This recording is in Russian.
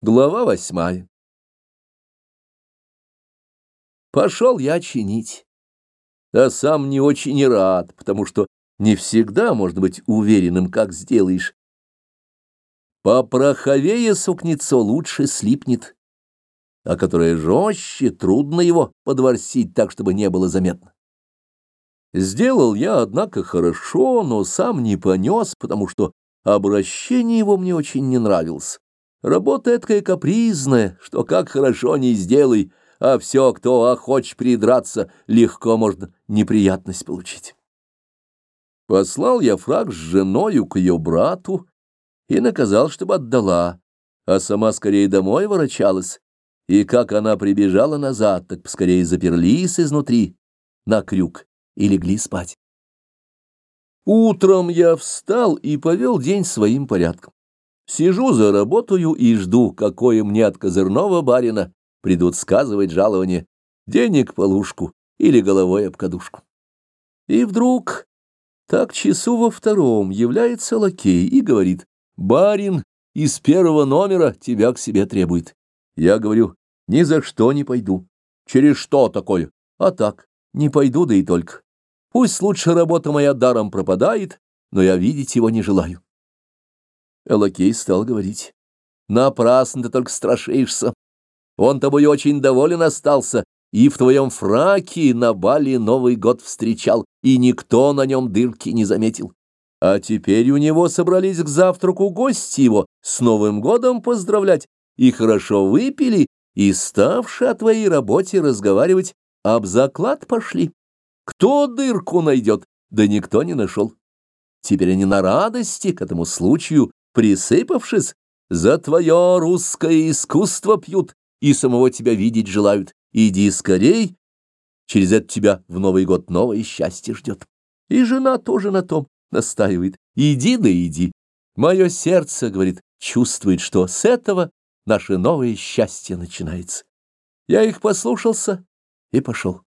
Глава восьмая. Пошел я чинить, а сам не очень и рад, потому что не всегда можно быть уверенным, как сделаешь. Попроховее сукнецо лучше слипнет, а которое жестче, трудно его подворсить так, чтобы не было заметно. Сделал я, однако, хорошо, но сам не понес, потому что обращение его мне очень не нравилось. Работа такая капризная, что как хорошо не сделай, а все, кто охочет придраться, легко можно неприятность получить. Послал я фраг с женою к ее брату и наказал, чтобы отдала, а сама скорее домой ворочалась, и как она прибежала назад, так поскорее заперлись изнутри на крюк и легли спать. Утром я встал и повел день своим порядком. Сижу за работаю и жду, какое мне от козырного барина придут сказывать жалование, денег полушку или головой об кадушку. И вдруг, так часу во втором, является лакей и говорит, «Барин из первого номера тебя к себе требует». Я говорю, «Ни за что не пойду». «Через что такое?» «А так, не пойду, да и только. Пусть лучше работа моя даром пропадает, но я видеть его не желаю». Элакей стал говорить. «Напрасно ты только страшишься. Он тобой очень доволен остался, и в твоем фраке на бале Новый год встречал, и никто на нем дырки не заметил. А теперь у него собрались к завтраку гости его с Новым годом поздравлять, и хорошо выпили, и, ставши о твоей работе разговаривать, об заклад пошли. Кто дырку найдет? Да никто не нашел. Теперь они на радости к этому случаю присыпавшись, за твое русское искусство пьют и самого тебя видеть желают. Иди скорей, через это тебя в Новый год новое счастье ждет. И жена тоже на том настаивает. Иди да иди. Мое сердце, говорит, чувствует, что с этого наше новое счастье начинается. Я их послушался и пошел.